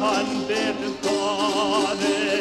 Hand der Sonne.